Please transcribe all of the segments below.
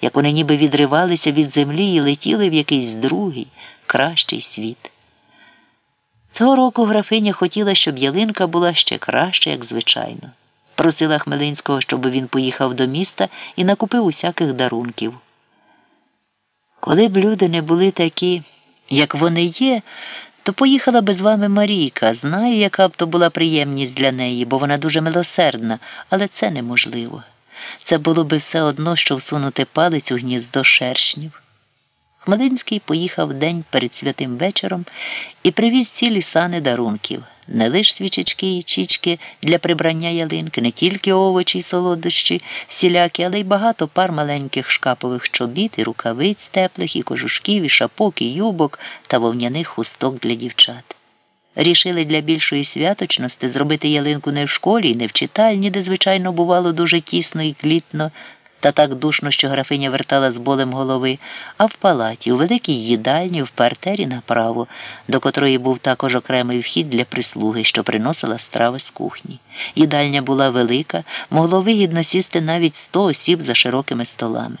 як вони ніби відривалися від землі і летіли в якийсь другий, кращий світ. Цього року графиня хотіла, щоб ялинка була ще краща, як звичайно. Просила Хмелинського, щоб він поїхав до міста і накупив усяких дарунків. Коли б люди не були такі, як вони є, то поїхала би з вами Марійка. Знаю, яка б то була приємність для неї, бо вона дуже милосердна, але це неможливо. Це було би все одно, що всунути палець у гніздо шершнів. Хмелинський поїхав день перед святим вечором і привіз цілі сани дарунків, не лише свічечки і чічки для прибрання ялинки, не тільки овочі й солодощі, всілякі, але й багато пар маленьких шкапових чобіт, і рукавиць теплих, і кожушків, і шапок, і юбок та вовняних хусток для дівчат. Рішили для більшої святочності зробити ялинку не в школі, не в читальні, де, звичайно, бувало дуже тісно і клітно, та так душно, що графиня вертала з болем голови, а в палаті, у великій їдальні, в партері направо, до котрої був також окремий вхід для прислуги, що приносила страви з кухні. Їдальня була велика, могло вигідно сісти навіть сто осіб за широкими столами.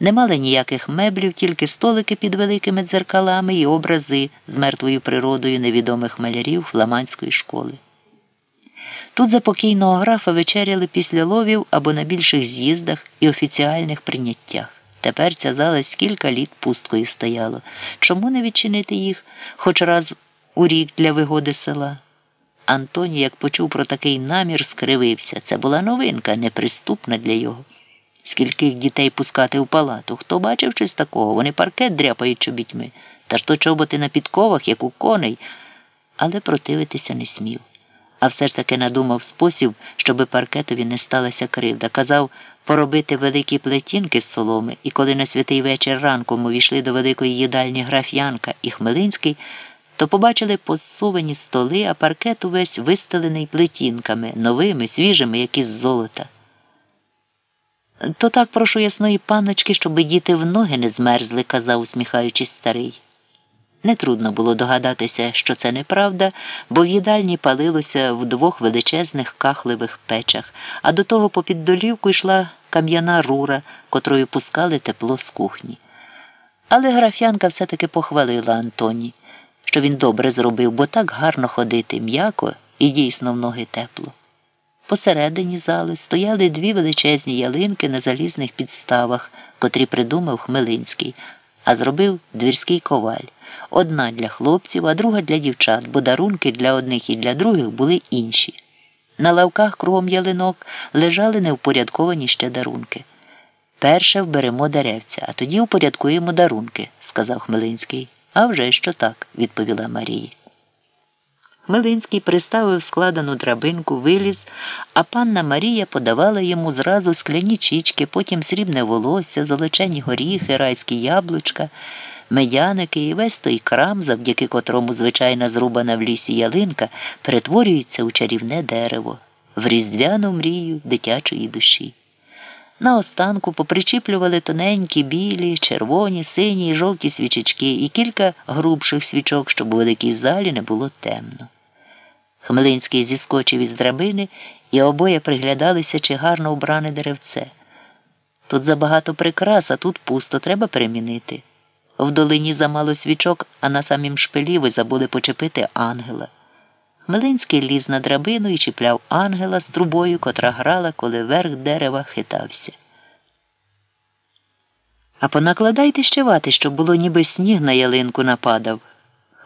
Не мали ніяких меблів, тільки столики під великими дзеркалами і образи з мертвою природою невідомих малярів фламандської школи. Тут за покійного графа вечеряли після ловів або на більших з'їздах і офіціальних прийняттях. Тепер ця зала кілька літ пусткою стояла. Чому не відчинити їх хоч раз у рік для вигоди села? Антоній, як почув про такий намір, скривився. Це була новинка, неприступна для його. Скільких дітей пускати в палату? Хто бачив щось такого? Вони паркет дряпають чобітьми, та ж то чоботи на підковах, як у коней, але противитися не смів а все ж таки надумав спосіб, щоби паркетові не сталася кривда. Казав поробити великі плетінки з соломи, і коли на святий вечір ранком увійшли до великої їдальні граф'янка і Хмелинський, то побачили посувані столи, а паркет увесь вистелений плетінками, новими, свіжими, як із золота. То так прошу ясної паночки, щоби діти в ноги не змерзли, казав, усміхаючись старий. Нетрудно було догадатися, що це неправда, бо в їдальні палилося в двох величезних кахливих печах, а до того попід долівку йшла кам'яна рура, котрою пускали тепло з кухні. Але граф'янка все-таки похвалила Антоні, що він добре зробив, бо так гарно ходити м'яко і дійсно в ноги тепло. Посередині зали стояли дві величезні ялинки на залізних підставах, котрі придумав Хмелинський, а зробив двірський коваль. Одна для хлопців, а друга для дівчат, бо дарунки для одних і для других були інші. На лавках кругом ялинок лежали невпорядковані ще дарунки. Перше вберемо деревця, а тоді упорядкуємо дарунки, сказав Хмелинський. «А вже що так, відповіла Марія. Хмелинський приставив складену драбинку, виліз, а панна Марія подавала йому зразу скляні чічки, потім срібне волосся, золочені горіхи, райські яблучка медяники і весь той крам, завдяки котрому звичайна зрубана в лісі ялинка, перетворюється у чарівне дерево, в різдвяну мрію дитячої душі. Наостанку попричіплювали тоненькі білі, червоні, сині й жовті свічечки і кілька грубших свічок, щоб у великій залі не було темно. Хмелинський зіскочив із драбини, і обоє приглядалися, чи гарно вбране деревце. Тут забагато прикрас, а тут пусто треба перемінити. В долині замало свічок, а на самім шпилі ви забули почепити ангела. Милинський ліз на драбину і чіпляв ангела з трубою, котра грала, коли верх дерева хитався. А понакладайте ще вати, щоб було ніби сніг на ялинку нападав.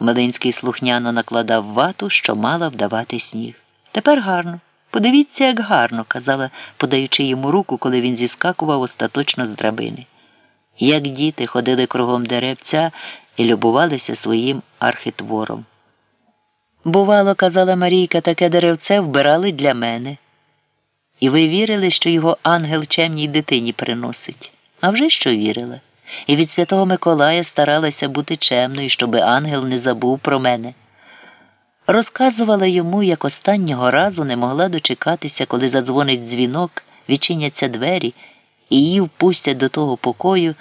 Хмелинський слухняно накладав вату, що мала вдавати сніг. Тепер гарно. Подивіться, як гарно, казала, подаючи йому руку, коли він зіскакував остаточно з драбини як діти ходили кругом деревця і любувалися своїм архитвором. Бувало, казала Марійка, таке деревце вбирали для мене. І ви вірили, що його ангел чемній дитині приносить? А вже що вірила? І від Святого Миколая старалася бути чемною, щоби ангел не забув про мене. Розказувала йому, як останнього разу не могла дочекатися, коли задзвонить дзвінок, відчиняться двері і її впустять до того покою,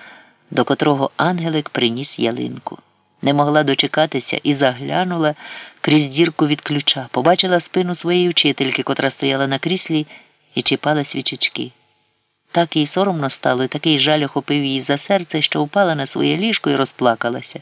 до котрого ангелик приніс ялинку. Не могла дочекатися і заглянула крізь дірку від ключа, побачила спину своєї вчительки, котра стояла на кріслі і чіпала свічечки. Так їй соромно стало, і такий жаль охопив її за серце, що впала на своє ліжко і розплакалася.